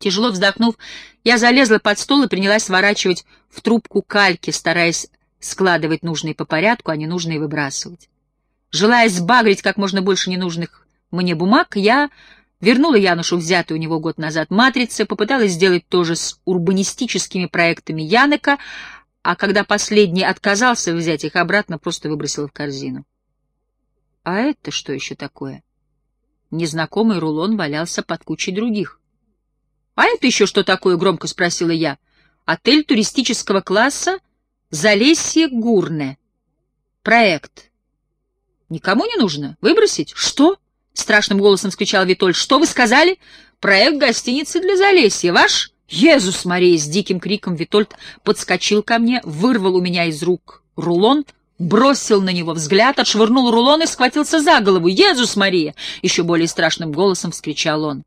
Тяжело вздохнув, я залезла под стол и принялась сворачивать в трубку кальки, стараясь складывать нужные по порядку, а ненужные выбрасывать. Желая сбагрить как можно больше ненужных мне бумаг, я вернула Янушу взятую у него год назад матрицы, попыталась сделать то же с урбанистическими проектами Янека, а когда последний отказался взять их обратно, просто выбросила в корзину. А это что еще такое? Незнакомый рулон валялся под кучей других. «А это еще что такое?» — громко спросила я. «Отель туристического класса Залесье Гурне. Проект. Никому не нужно? Выбросить? Что?» — страшным голосом вскричал Витоль. «Что вы сказали? Проект гостиницы для Залесья. Ваш?» «Езус Мария!» — с диким криком Витольд подскочил ко мне, вырвал у меня из рук рулон, бросил на него взгляд, отшвырнул рулон и схватился за голову. «Езус Мария!» — еще более страшным голосом вскричал он.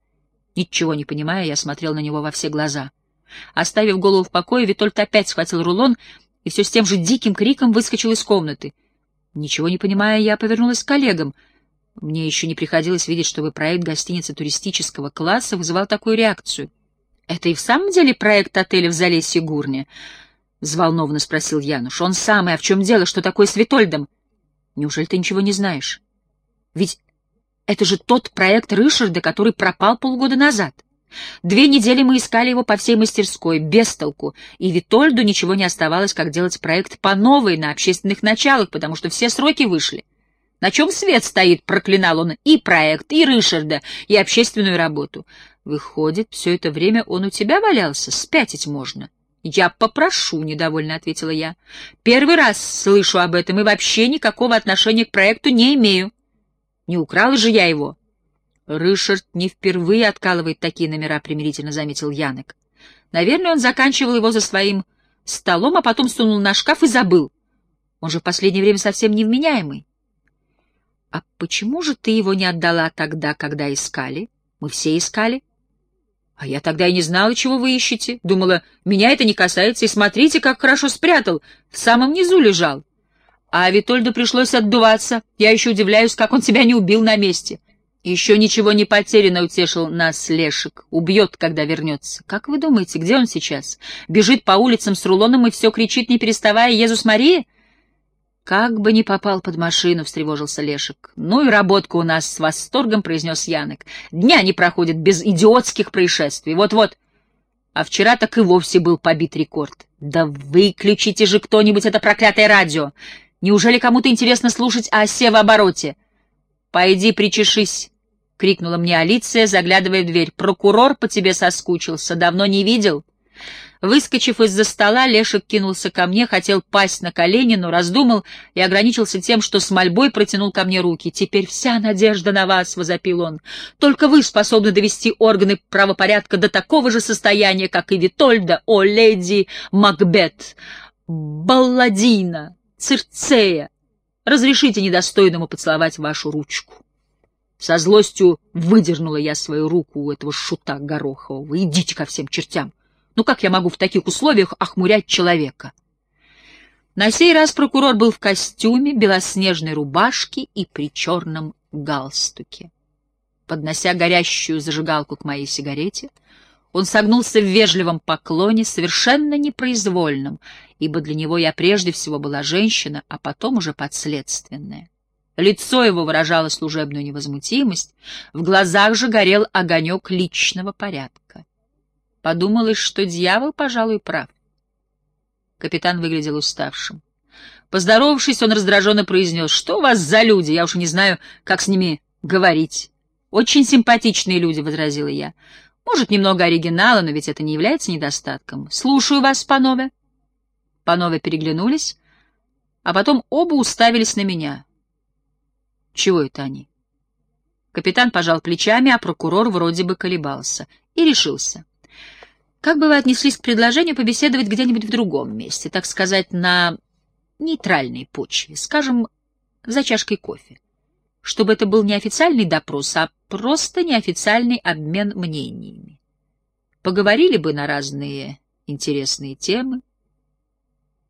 Ничего не понимая, я смотрел на него во все глаза. Оставив голову в покое, Витольд опять схватил рулон и все с тем же диким криком выскочил из комнаты. Ничего не понимая, я повернулась к коллегам. Мне еще не приходилось видеть, чтобы проект гостиницы туристического класса вызывал такую реакцию. — Это и в самом деле проект отеля в Залесье Гурне? — взволнованно спросил Януш. — Он самый, а в чем дело? Что такое с Витольдом? — Неужели ты ничего не знаешь? Ведь это же тот проект Ришарда, который пропал полгода назад. Две недели мы искали его по всей мастерской, без толку, и Витольду ничего не оставалось, как делать проект по новой, на общественных началах, потому что все сроки вышли. На чем свет стоит, проклинал он и проект, и Ришарда, и общественную работу. Выходит, все это время он у тебя валялся, спятить можно. «Я попрошу», — недовольно ответила я. «Первый раз слышу об этом и вообще никакого отношения к проекту не имею». Не украл же я его. Рышард не впервые откалывает такие номера, примирительно заметил Янек. Наверное, он заканчивал его за своим столом, а потом сунул на шкаф и забыл. Он же в последнее время совсем невменяемый. А почему же ты его не отдала тогда, когда искали? Мы все искали. А я тогда и не знала, чего вы ищете. Думала, меня это не касается, и смотрите, как хорошо спрятал. В самом низу лежал. А Витольду пришлось отдуваться. Я еще удивляюсь, как он тебя не убил на месте. Еще ничего не потеряно, утешил нас Лешек. Убьет, когда вернется. Как вы думаете, где он сейчас? Бежит по улицам с рулоном и все кричит, не переставая, «Езус Мария?» «Как бы не попал под машину», — встревожился Лешек. «Ну и работка у нас с восторгом», — произнес Янок. «Дня не проходит без идиотских происшествий. Вот-вот. А вчера так и вовсе был побит рекорд. Да выключите же кто-нибудь это проклятое радио! Неужели кому-то интересно слушать о осе? «Пойди причешись!» — крикнула мне Алиция, заглядывая в дверь. «Прокурор по тебе соскучился. Давно не видел?» Выскочив из-за стола, Лешек кинулся ко мне, хотел пасть на колени, но раздумал и ограничился тем, что с мольбой протянул ко мне руки. «Теперь вся надежда на вас!» — возопил он. «Только вы способны довести органы правопорядка до такого же состояния, как и Витольда, о, леди Макбет, Балладина!» Цирцея, разрешите недостойному поцеловать вашу ручку. Со злостью выдернула я свою руку у этого шута Горохового. Идите ко всем чертям. Ну как я могу в таких условиях охмурять человека? На сей раз прокурор был в костюме, белоснежной рубашке и при черном галстуке. Поднося горящую зажигалку к моей сигарете, он согнулся в вежливом поклоне, совершенно непроизвольном, ибо для него я прежде всего была женщина, а потом уже подследственная. Лицо его выражало служебную невозмутимость, в глазах же горел огонек личного порядка. Подумалось, что дьявол, пожалуй, прав. Капитан выглядел уставшим. Поздоровавшись, он раздраженно произнес, «Что у вас за люди? Я уж не знаю, как с ними говорить». «Очень симпатичные люди», — возразила я. Может, немного оригинала, но ведь это не является недостатком. Слушаю вас, панове. Панове переглянулись, а потом оба уставились на меня. Чего это они? Капитан пожал плечами, а прокурор вроде бы колебался. И решился. Как бы вы отнеслись к предложению побеседовать где-нибудь в другом месте, так сказать, на нейтральной почве, скажем, за чашкой кофе? Чтобы это был не официальный допрос, а просто неофициальный обмен мнениями. Поговорили бы на разные интересные темы.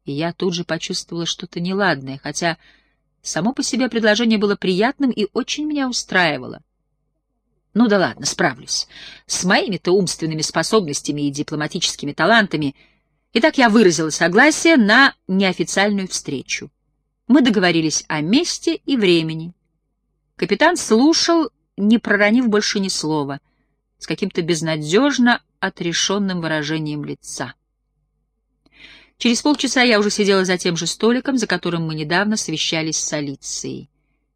И я тут же почувствовала что-то неладное, хотя само по себе предложение было приятным и очень меня устраивало. Ну да ладно, справлюсь. С моими-то умственными способностями и дипломатическими талантами. Итак, я выразила согласие на неофициальную встречу. Мы договорились о месте и времени. Капитан слушал, не проронив больше ни слова, с каким-то безнадежно отрешенным выражением лица. Через полчаса я уже сидела за тем же столиком, за которым мы недавно совещались с Алицией.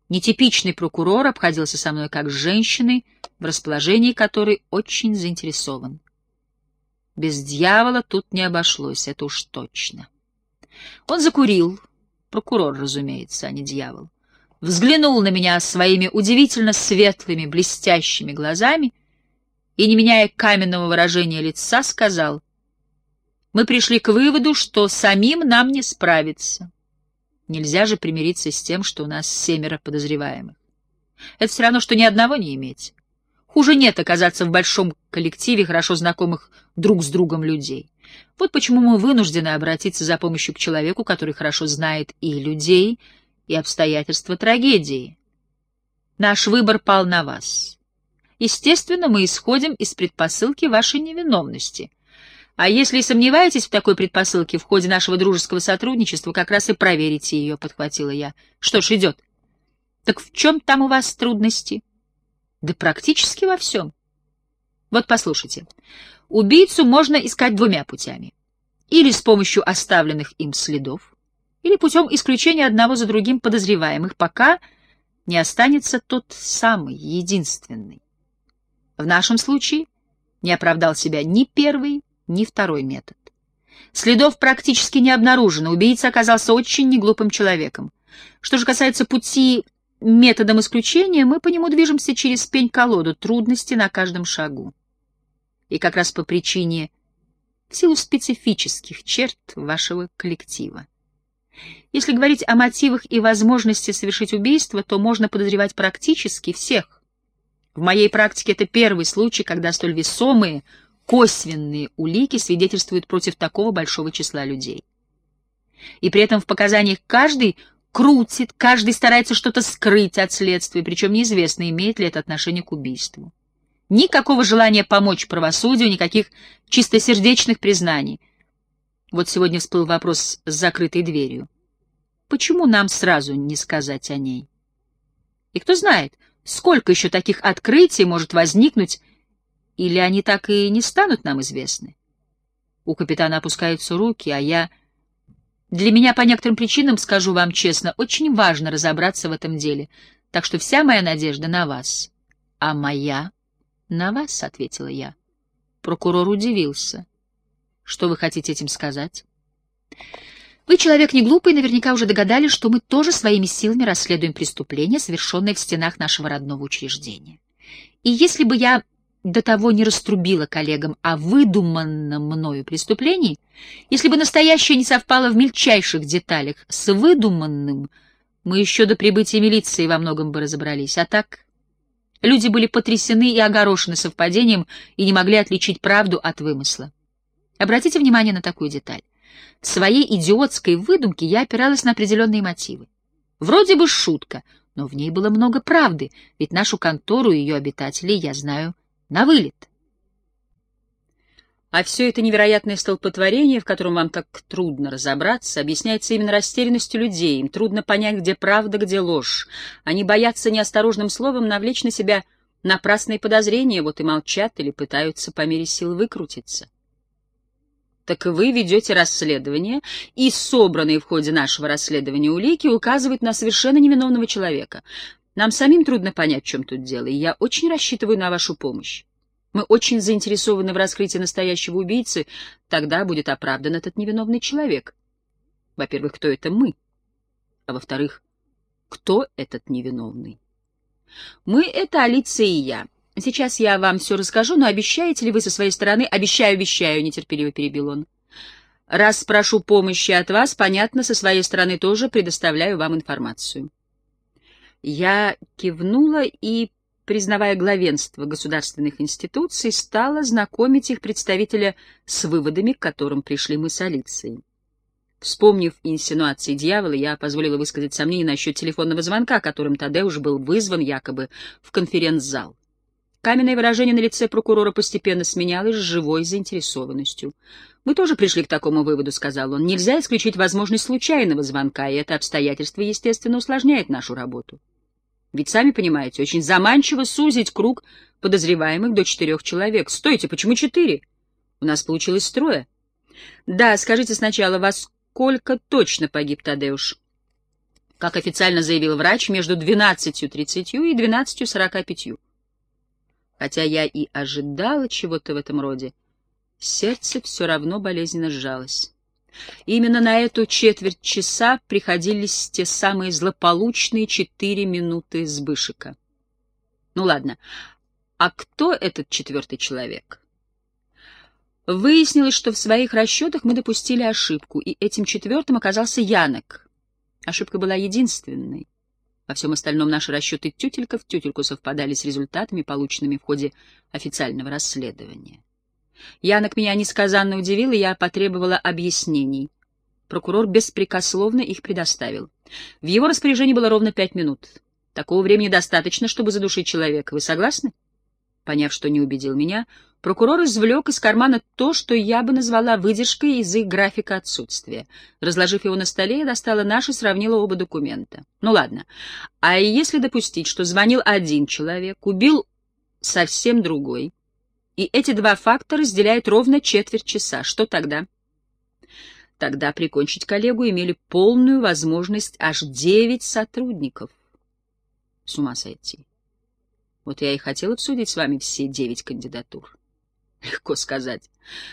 Нетипичный прокурор обходился со мной как с женщиной, в расположении которой очень заинтересован. Без дьявола тут не обошлось, это уж точно. Он закурил, прокурор, разумеется, а не дьявол, взглянул на меня своими удивительно светлыми, блестящими глазами и, не меняя каменного выражения лица, сказал, «Мы пришли к выводу, что самим нам не справиться». Нельзя же примириться с тем, что у нас семеро подозреваемых. Это все равно, что ни одного не иметь. Хуже нет оказаться в большом коллективе хорошо знакомых друг с другом людей. Вот почему мы вынуждены обратиться за помощью к человеку, который хорошо знает и людей, и обстоятельства трагедии. Наш выбор пал на вас. Естественно, мы исходим из предпосылки вашей невиновности — а если сомневаетесь в такой предпосылке, в ходе нашего дружеского сотрудничества как раз и проверите ее, — подхватила я. Что ж, идет. Так в чем там у вас трудности? Да практически во всем. Вот послушайте. Убийцу можно искать двумя путями. Или с помощью оставленных им следов, или путем исключения одного за другим подозреваемых, пока не останется тот самый, единственный. В нашем случае не оправдал себя ни первый, ни второй метод. Следов практически не обнаружено, убийца оказался очень неглупым человеком. Что же касается пути методом исключения, мы по нему движемся через пень-колоду, трудности на каждом шагу. И как раз по причине, в силу специфических черт вашего коллектива. Если говорить о мотивах и возможности совершить убийство, то можно подозревать практически всех. В моей практике это первый случай, когда столь весомые, косвенные улики свидетельствуют против такого большого числа людей. И при этом в показаниях каждый крутит, каждый старается что-то скрыть от следствия, причем неизвестно, имеет ли это отношение к убийству. Никакого желания помочь правосудию, никаких чистосердечных признаний. Вот сегодня всплыл вопрос с закрытой дверью. Почему нам сразу не сказать о ней? И кто знает, сколько еще таких открытий может возникнуть или они так и не станут нам известны? У капитана опускаются руки, а я... Для меня, по некоторым причинам, скажу вам честно, очень важно разобраться в этом деле, так что вся моя надежда на вас. — А моя? — На вас, — ответила я. Прокурор удивился. — Что вы хотите этим сказать? — Вы человек не глупый, наверняка уже догадались, что мы тоже своими силами расследуем преступление, совершенное в стенах нашего родного учреждения. И если бы я до того не раструбила коллегам о выдуманном мною преступлении, если бы настоящее не совпало в мельчайших деталях с выдуманным, мы еще до прибытия милиции во многом бы разобрались. А так люди были потрясены и огорошены совпадением и не могли отличить правду от вымысла. Обратите внимание на такую деталь. В своей идиотской выдумке я опиралась на определенные мотивы. Вроде бы шутка, но в ней было много правды, ведь нашу контору и ее обитателей я знаю на вылет. А все это невероятное столпотворение, в котором вам так трудно разобраться, объясняется именно растерянностью людей. Им трудно понять, где правда, где ложь. Они боятся неосторожным словом навлечь на себя напрасные подозрения, вот и молчат или пытаются по мере сил выкрутиться. Так вы ведете расследование, и собранные в ходе нашего расследования улики указывают на совершенно невиновного человека. Нам самим трудно понять, в чем тут дело, и я очень рассчитываю на вашу помощь. Мы очень заинтересованы в раскрытии настоящего убийцы, тогда будет оправдан этот невиновный человек. Во-первых, кто это мы? А во-вторых, кто этот невиновный? Мы — это Алиция и я. Сейчас я вам все расскажу, но обещаете ли вы со своей стороны? Обещаю, обещаю, нетерпеливо перебил он. Раз прошу помощи от вас, понятно, со своей стороны тоже предоставляю вам информацию. Я кивнула и, признавая главенство государственных институций, стала знакомить их представителя с выводами, к которым пришли мы с Алицией. Вспомнив инсинуации дьявола, я позволила высказать сомнения насчет телефонного звонка, которым Тадеуш был вызван якобы в конференц-зал. Каменное выражение на лице прокурора постепенно сменялось живой заинтересованностью. «Мы тоже пришли к такому выводу», — сказал он. «Нельзя исключить возможность случайного звонка, и это обстоятельство, естественно, усложняет нашу работу. Ведь, сами понимаете, очень заманчиво сузить круг подозреваемых до четырех человек. Стойте, почему четыре? У нас получилось трое. Да, скажите сначала, во сколько точно погиб Тадеуш? Как официально заявил врач, между 12.30 и 12.45. Хотя я и ожидала чего-то в этом роде, сердце все равно болезненно сжалось. Именно на эту четверть часа приходились те самые злополучные четыре минуты Збышика. Ну ладно, а кто этот четвертый человек? Выяснилось, что в своих расчетах мы допустили ошибку, и этим четвертым оказался Янок. Ошибка была единственной. Во всем остальном наши расчеты тютелька в тютельку совпадали с результатами, полученными в ходе официального расследования. Янок меня несказанно удивил, и я потребовала объяснений. Прокурор беспрекословно их предоставил. В его распоряжении было ровно пять минут. Такого времени достаточно, чтобы задушить человека. Вы согласны? Поняв, что не убедил меня, прокурор извлек из кармана то, что я бы назвала выдержкой из их графика отсутствия. Разложив его на столе, я достала наш и сравнила оба документа. Ну ладно, а если допустить, что звонил один человек, убил совсем другой, и эти два факта разделяют ровно четверть часа, что тогда? Тогда прикончить коллегу имели полную возможность аж девять сотрудников. С ума сойти. Вот я и хотел обсудить с вами все девять кандидатур. Легко сказать.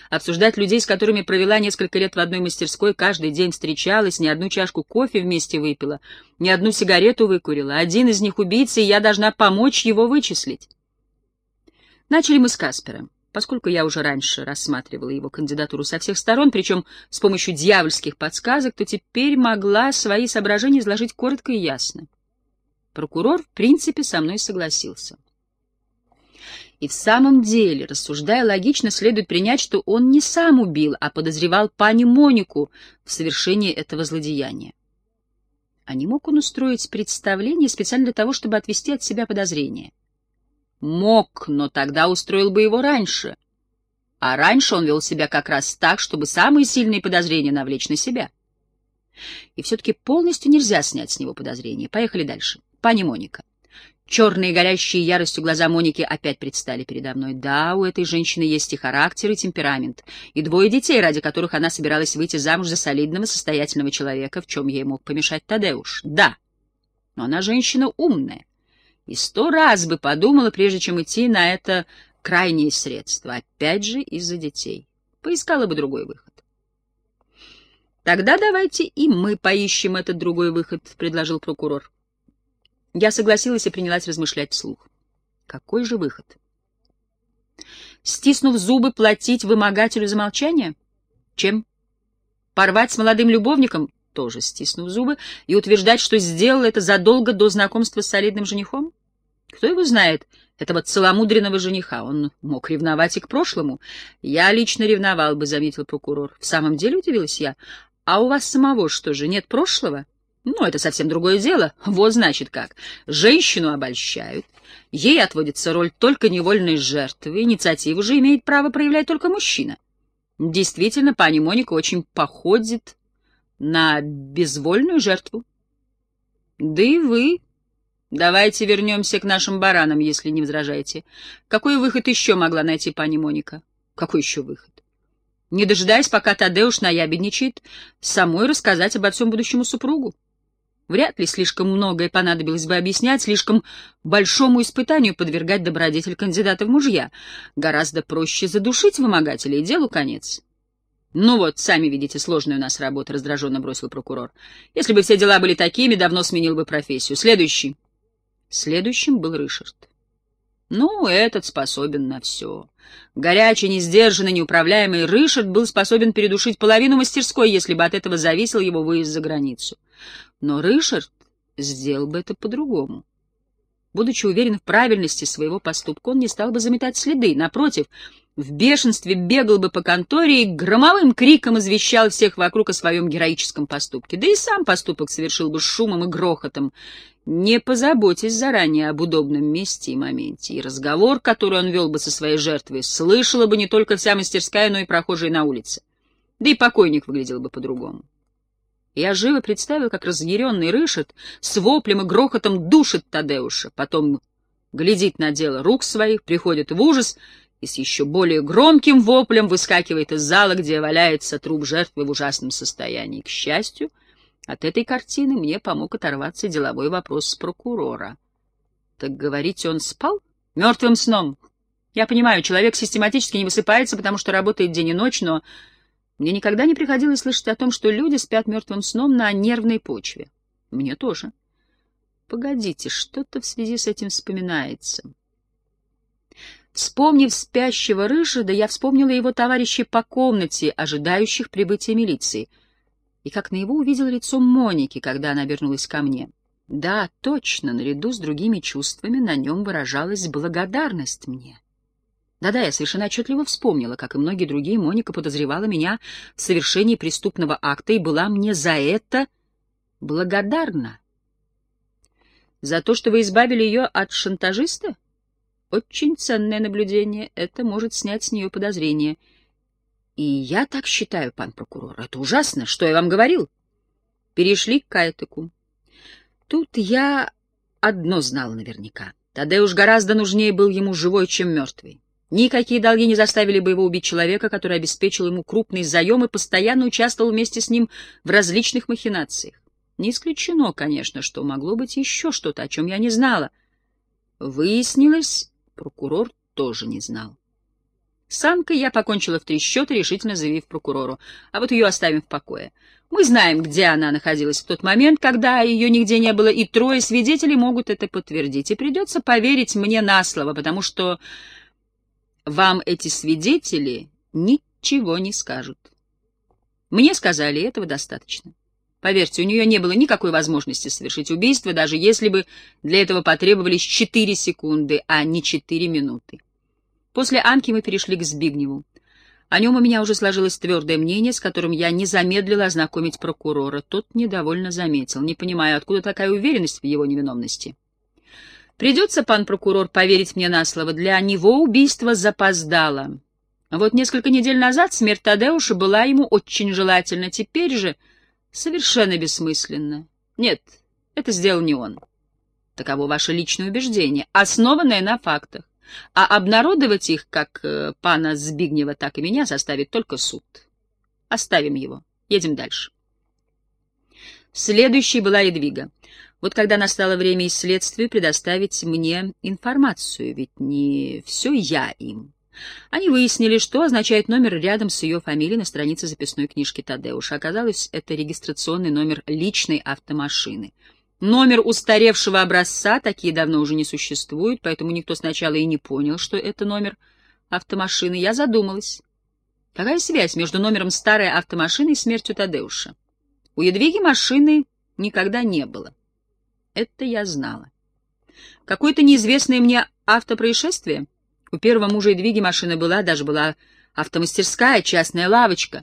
Обсуждать людей, с которыми провела несколько лет в одной мастерской, каждый день встречалась, ни одну чашку кофе вместе выпила, ни одну сигарету выкурила. Один из них убийца, и я должна помочь его вычислить. Начали мы с Каспера. Поскольку я уже раньше рассматривала его кандидатуру со всех сторон, причем с помощью дьявольских подсказок, то теперь могла свои соображения изложить коротко и ясно. Прокурор, в принципе, со мной согласился. И в самом деле, рассуждая логично, следует принять, что он не сам убил, а подозревал пани Монику в совершении этого злодеяния. А не мог он устроить представление специально для того, чтобы отвести от себя подозрения? Мог, но тогда устроил бы его раньше. А раньше он вел себя как раз так, чтобы самые сильные подозрения навлечь на себя. И все-таки полностью нельзя снять с него подозрения. Поехали дальше. Пани Моника. Черные, горящие яростью глаза Моники опять предстали передо мной. Да, у этой женщины есть и характер, и темперамент, и двое детей, ради которых она собиралась выйти замуж за солидного, состоятельного человека, в чем ей мог помешать Тадеуш. Да, но она женщина умная, и сто раз бы подумала, прежде чем идти на это крайнее средство, опять же из-за детей. Поискала бы другой выход. «Тогда давайте и мы поищем этот другой выход», — предложил прокурор. Я согласилась и принялась размышлять вслух. Какой же выход? Стиснув зубы, платить вымогателю за молчание? Чем? Порвать с молодым любовником? Тоже стиснув зубы, и утверждать, что сделал это задолго до знакомства с солидным женихом? Кто его знает, этого целомудренного жениха? Он мог ревновать и к прошлому. Я лично ревновал бы, — заметил прокурор. В самом деле, удивилась я. А у вас самого что же, нет прошлого? Ну, это совсем другое дело. Вот значит как. Женщину обольщают. Ей отводится роль только невольной жертвы. Инициативу же имеет право проявлять только мужчина. Действительно, пани Моника очень походит на безвольную жертву. Да и вы. Давайте вернемся к нашим баранам, если не возражаете. Какой выход еще могла найти пани Моника? Какой еще выход? Не дожидаясь, пока Тадеуш наябедничает, самой рассказать обо всем будущему супругу. Вряд ли слишком многое понадобилось бы объяснять, слишком большому испытанию подвергать добродетель кандидата в мужья. Гораздо проще задушить вымогателя, и делу конец. «Ну вот, сами видите, сложная у нас работа», — раздраженно бросил прокурор. «Если бы все дела были такими, давно сменил бы профессию. Следующий». Следующим был Ришард. Ну, этот способен на все. Горячий, несдержанный, неуправляемый Ришард был способен передушить половину мастерской, если бы от этого зависел его выезд за границу. Но Ришард сделал бы это по-другому. Будучи уверен в правильности своего поступка, он не стал бы заметать следы. Напротив, в бешенстве бегал бы по конторе и громовым криком извещал всех вокруг о своем героическом поступке. Да и сам поступок совершил бы шумом и грохотом. Не позаботясь заранее об удобном месте и моменте. И разговор, который он вел бы со своей жертвой, слышала бы не только вся мастерская, но и прохожие на улице. Да и покойник выглядел бы по-другому. Я живо представил, как разъяренный Рышет с воплем и грохотом душит Тадеуша, потом глядит на дело рук своих, приходит в ужас и с еще более громким воплем выскакивает из зала, где валяется труп жертвы в ужасном состоянии. К счастью, от этой картины мне помог оторваться деловой вопрос с прокурора. Так говорите, он спал? Мертвым сном. Я понимаю, человек систематически не высыпается, потому что работает день и ночь, но мне никогда не приходилось слышать о том, что люди спят мертвым сном на нервной почве. Мне тоже. Погодите, что-то в связи с этим вспоминается. Вспомнив спящего Рыжида, я вспомнила его товарищей по комнате, ожидающих прибытия милиции, и как на его увидела лицо Моники, когда она вернулась ко мне. Да, точно, наряду с другими чувствами на нем выражалась благодарность мне. Да-да, я совершенно отчетливо вспомнила, как и многие другие, Моника подозревала меня в совершении преступного акта и была мне за это благодарна. За то, что вы избавили ее от шантажиста? Очень ценное наблюдение. Это может снять с нее подозрения. И я так считаю, пан прокурор. Это ужасно. Что я вам говорил? Перешли к Кайтеку. Тут я одно знал наверняка. Тадеуш гораздо нужнее был ему живой, чем мертвый. Никакие долги не заставили бы его убить человека, который обеспечил ему крупный заем и постоянно участвовал вместе с ним в различных махинациях. Не исключено, конечно, что могло быть еще что-то, о чем я не знала. Выяснилось, прокурор тоже не знал. С Анкой я покончила в три счета, решительно заявив прокурору, а вот ее оставим в покое. Мы знаем, где она находилась в тот момент, когда ее нигде не было, и трое свидетелей могут это подтвердить. И придется поверить мне на слово, потому что вам эти свидетели ничего не скажут. Мне сказали, этого достаточно. Поверьте, у нее не было никакой возможности совершить убийство, даже если бы для этого потребовались четыре секунды, а не четыре минуты. После Анки мы перешли к Збигневу. О нем у меня уже сложилось твердое мнение, с которым я не замедлила ознакомить прокурора. Тот недовольно заметил, не понимая, откуда такая уверенность в его невиновности. Придется, пан прокурор, поверить мне на слово, для него убийство запоздало. Вот несколько недель назад смерть Тадеуша была ему очень желательна, теперь же совершенно бессмысленно. Нет, это сделал не он. Таково ваше личное убеждение, основанное на фактах. А обнародовать их, как э, пана Збигнева, так и меня, заставит только суд. Оставим его. Едем дальше. Следующей была Едвига. Вот когда настало время и следствию предоставить мне информацию, ведь не все я им. Они выяснили, что означает номер рядом с ее фамилией на странице записной книжки Тадеуша. Оказалось, это регистрационный номер личной автомашины. Номер устаревшего образца, такие давно уже не существуют, поэтому никто сначала и не понял, что это номер автомашины. Я задумалась. Какая связь между номером старой автомашины и смертью Тадеуша? У Едвиги машины никогда не было. Это я знала. Какое-то неизвестное мне автопроисшествие? У первого мужа и двиги машина была, даже была автомастерская, частная лавочка.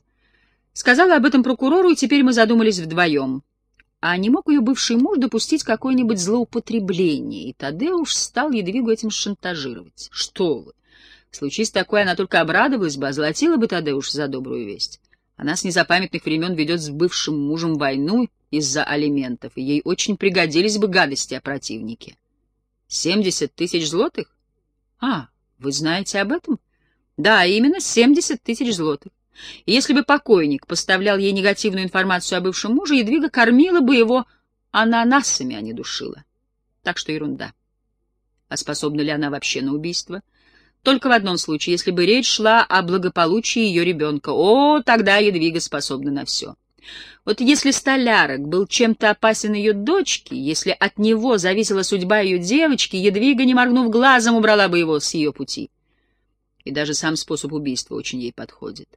Сказала об этом прокурору, и теперь мы задумались вдвоем. А не мог ее бывший муж допустить какое-нибудь злоупотребление, и Тадеуш стал Едвигу этим шантажировать. Что вы! Случись такое, она только обрадовалась бы, озолотила бы Тадеуш за добрую весть. Она с незапамятных времен ведет с бывшим мужем войну из-за алиментов, и ей очень пригодились бы гадости о противнике. Семьдесят тысяч злотых? А, вы знаете об этом? Да, именно семьдесят тысяч злотых. Если бы покойник поставлял ей негативную информацию о бывшем муже, Едвига кормила бы его ананасами, а не душила. Так что ерунда. А способна ли она вообще на убийство? Только в одном случае, если бы речь шла о благополучии ее ребенка. О, тогда Едвига способна на все. Вот если столярок был чем-то опасен ее дочке, если от него зависела судьба ее девочки, Едвига, не моргнув глазом, убрала бы его с ее пути. И даже сам способ убийства очень ей подходит.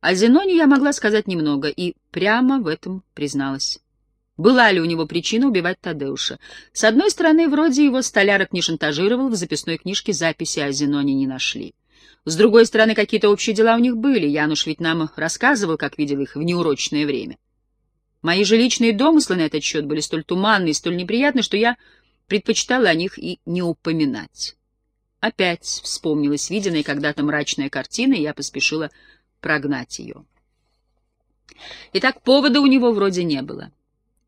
О Зеноне я могла сказать немного и прямо в этом призналась. Была ли у него причина убивать Тадеуша? С одной стороны, вроде его столярок не шантажировал, в записной книжке записи о Зеноне не нашли. С другой стороны, какие-то общие дела у них были. Януш ведь нам рассказывал, как видел их в неурочное время. Мои же личные домыслы на этот счет были столь туманны и столь неприятны, что я предпочитала о них и не упоминать. Опять вспомнилась виденная когда-то мрачная картина, и я поспешила прогнать ее. Итак, повода у него вроде не было.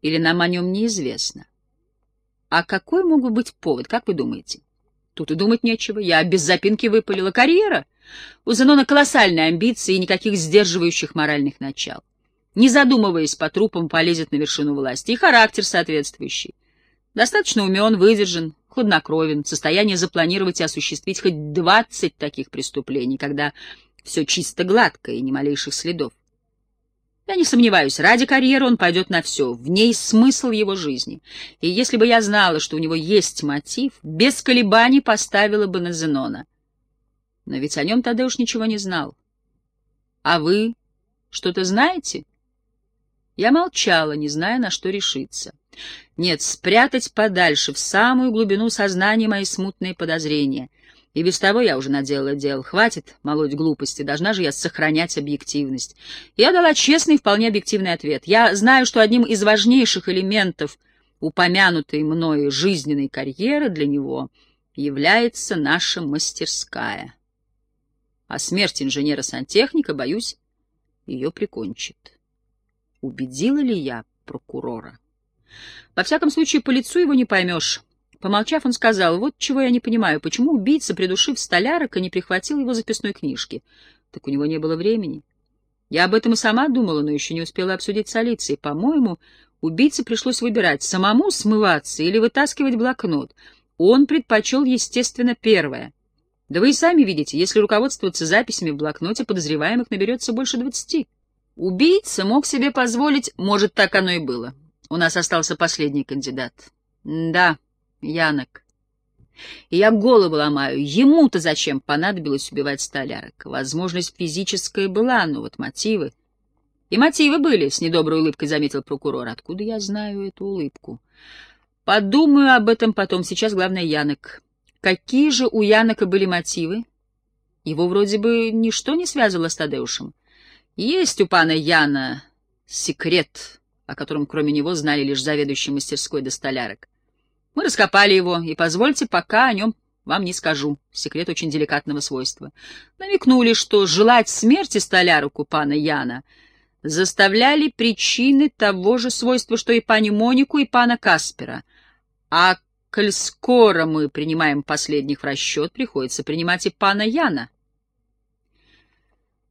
Или нам о нем неизвестно. А какой мог бы быть повод, как вы думаете? Тут и думать нечего. Я без запинки выпалила. Карьера. У Зенона колоссальные амбиции и никаких сдерживающих моральных начал. Не задумываясь, по трупам полезет на вершину власти. И характер соответствующий. Достаточно умен, выдержан, хладнокровен, в состоянии запланировать и осуществить хоть двадцать таких преступлений, когда все чисто гладко и ни малейших следов. Я не сомневаюсь, ради карьеры он пойдет на все, в ней смысл его жизни. И если бы я знала, что у него есть мотив, без колебаний поставила бы на Зенона. Но ведь о нем Тадеуш ничего не знал. А вы что-то знаете? Я молчала, не зная, на что решиться. Нет, спрятать подальше, в самую глубину сознания мои смутные подозрения — и без того я уже наделала дел. Хватит молоть глупости, должна же я сохранять объективность. Я дала честный вполне объективный ответ. Я знаю, что одним из важнейших элементов упомянутой мною жизненной карьеры для него является наша мастерская. А смерть инженера-сантехника, боюсь, ее прикончит. Убедила ли я прокурора? Во всяком случае, по лицу его не поймешь. Помолчав, он сказал, вот чего я не понимаю, почему убийца, придушив столярок, не прихватил его записной книжки? Так у него не было времени. Я об этом и сама думала, но еще не успела обсудить с Алицией. По-моему, убийце пришлось выбирать, самому смываться или вытаскивать блокнот. Он предпочел, естественно, первое. Да вы и сами видите, если руководствоваться записями в блокноте, подозреваемых наберется больше двадцати. Убийца мог себе позволить, может, так оно и было. У нас остался последний кандидат. Да, Янок. Я голову ломаю. Ему-то зачем понадобилось убивать столярок? Возможность физическая была, но вот мотивы... И мотивы были, — с недоброй улыбкой заметил прокурор. Откуда я знаю эту улыбку? Подумаю об этом потом. Сейчас главное Янок. Какие же у Янока были мотивы? Его вроде бы ничто не связывало с Тадеушем. Есть у пана Яна секрет, о котором кроме него знали лишь заведующий мастерской до столярок. Мы раскопали его, и позвольте, пока о нем вам не скажу. Секрет очень деликатного свойства. Намекнули, что желать смерти столяруку пана Яна заставляли причины того же свойства, что и пани Монику, и пана Каспера. А коль скоро мы принимаем последних в расчет, приходится принимать и пана Яна.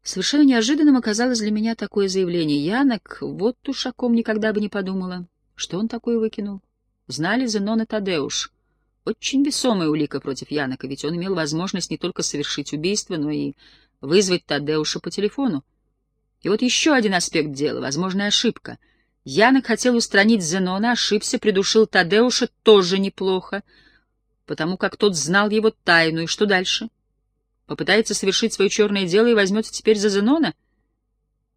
Совершенно неожиданным оказалось для меня такое заявление. Янок, вот уж о ком никогда бы не подумала. Что он такое выкинул? Знали Зенон и Тадеуш. Очень весомая улика против Янока, ведь он имел возможность не только совершить убийство, но и вызвать Тадеуша по телефону. И вот еще один аспект дела, возможная ошибка. Янок хотел устранить Зенона, ошибся, придушил Тадеуша, тоже неплохо, потому как тот знал его тайну. И что дальше? Попытается совершить свое черное дело и возьмется теперь за Зенона?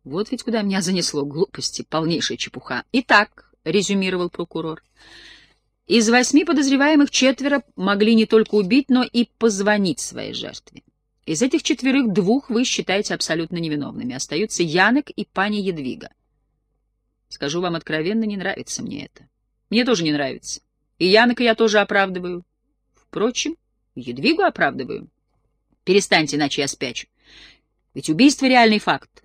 Вот ведь куда меня занесло, глупости, полнейшая чепуха. Итак, — резюмировал прокурор, — из восьми подозреваемых четверо могли не только убить, но и позвонить своей жертве. Из этих четверых двух вы считаете абсолютно невиновными. Остаются Янок и пани Едвига. Скажу вам откровенно, не нравится мне это. Мне тоже не нравится. И Янока я тоже оправдываю. Впрочем, Едвигу оправдываю. Перестаньте, иначе я спячу. Ведь убийство — реальный факт.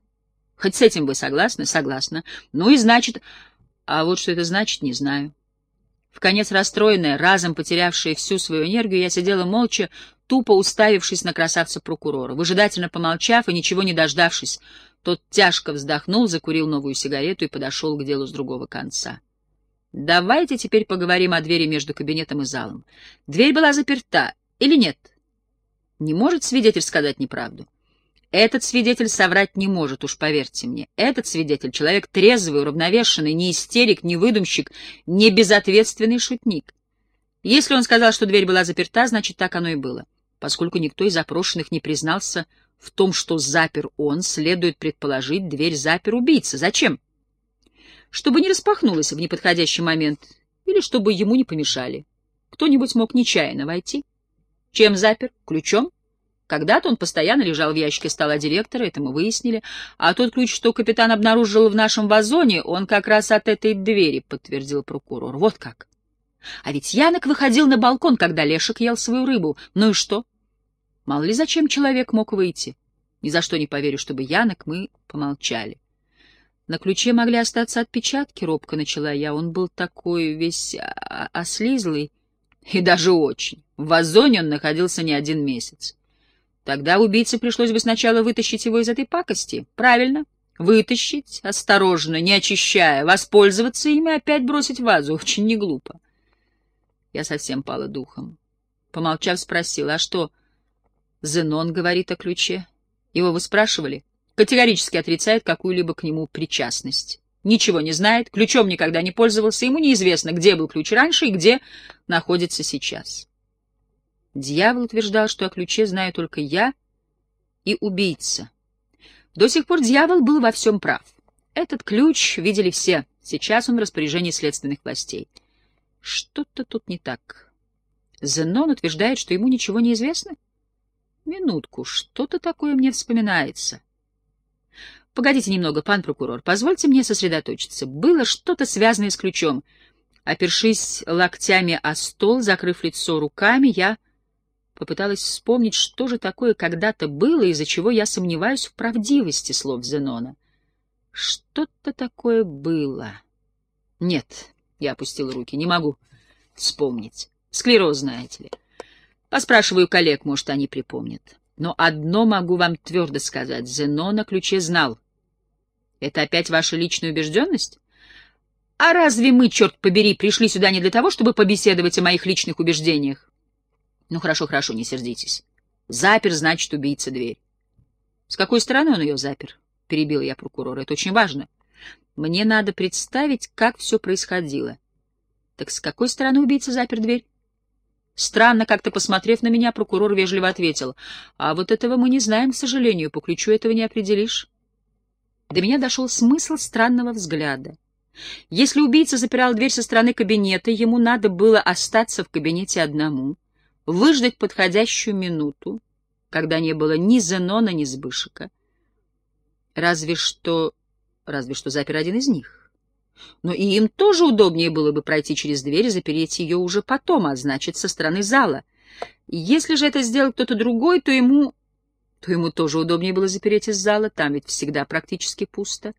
Хоть с этим вы согласны? Согласна. Ну и значит... А вот что это значит, не знаю. В конец расстроенная, разом потерявшая всю свою энергию, я сидела молча, тупо уставившись на красавца прокурора. Выжидательно помолчав и ничего не дождавшись, тот тяжко вздохнул, закурил новую сигарету и подошел к делу с другого конца. «Давайте теперь поговорим о двери между кабинетом и залом. Дверь была заперта или нет?» «Не может свидетель сказать неправду?» Этот свидетель соврать не может, уж поверьте мне. Этот свидетель — человек трезвый, уравновешенный, не истерик, не выдумщик, не безответственный шутник. Если он сказал, что дверь была заперта, значит, так оно и было. Поскольку никто из опрошенных не признался в том, что запер он, следует предположить, дверь запер убийца. Зачем? чтобы не распахнулась в неподходящий момент или чтобы ему не помешали. Кто-нибудь мог нечаянно войти. Чем запер? Ключом? Когда-то он постоянно лежал в ящике стола директора, это мы выяснили, а тот ключ, что капитан обнаружил в нашем вазоне, он как раз от этой двери, — подтвердил прокурор. Вот как. А ведь Янок выходил на балкон, когда Лешек ел свою рыбу. Ну и что? Мало ли зачем человек мог выйти. Ни за что не поверю, чтобы Янок мы помолчали. На ключе могли остаться отпечатки, робко начала я. Он был такой весь ослизлый и даже очень. В вазоне он находился не один месяц. Тогда убийце пришлось бы сначала вытащить его из этой пакости. Правильно. Вытащить, осторожно, не очищая, воспользоваться ими и опять бросить в вазу. Очень неглупо. Я совсем пала духом. Помолчав, спросила, а что, Зенон говорит о ключе? Его вы спрашивали? Категорически отрицает какую-либо к нему причастность. Ничего не знает, ключом никогда не пользовался, ему неизвестно, где был ключ раньше и где находится сейчас. Дьявол утверждал, что о ключе знаю только я и убийца. До сих пор дьявол был во всем прав. Этот ключ видели все. Сейчас он в распоряжении следственных властей. Что-то тут не так. Зенон утверждает, что ему ничего не известно? Минутку, что-то такое мне вспоминается. Погодите немного, пан прокурор, позвольте мне сосредоточиться. Было что-то связанное с ключом. Опершись локтями о стол, закрыв лицо руками, я Попыталась вспомнить, что же такое когда-то было, из-за чего я сомневаюсь в правдивости слов Зенона. Что-то такое было. Нет, я опустил руки, не могу вспомнить. Склероз, знаете ли. Поспрашиваю коллег, может, они припомнят. Но одно могу вам твердо сказать. Зенон о ключе знал. Это опять ваша личная убежденность? А разве мы, черт побери, пришли сюда не для того, чтобы побеседовать о моих личных убеждениях? Ну, хорошо, хорошо, не сердитесь. Запер, значит, убийца дверь. С какой стороны он ее запер? Перебил я прокурора. Это очень важно. Мне надо представить, как все происходило. Так с какой стороны убийца запер дверь? Странно, как-то посмотрев на меня, прокурор вежливо ответил. А вот этого мы не знаем, к сожалению, по ключу этого не определишь. До меня дошел смысл странного взгляда. Если убийца запирал дверь со стороны кабинета, ему надо было остаться в кабинете одному, выждать подходящую минуту, когда не было ни Зенона, ни Збышика. Разве что... разве что запер один из них. Но и им тоже удобнее было бы пройти через дверь и запереть ее уже потом, а значит, со стороны зала. Если же это сделал кто-то другой, то ему... то ему тоже удобнее было запереть из зала, там ведь всегда практически пусто.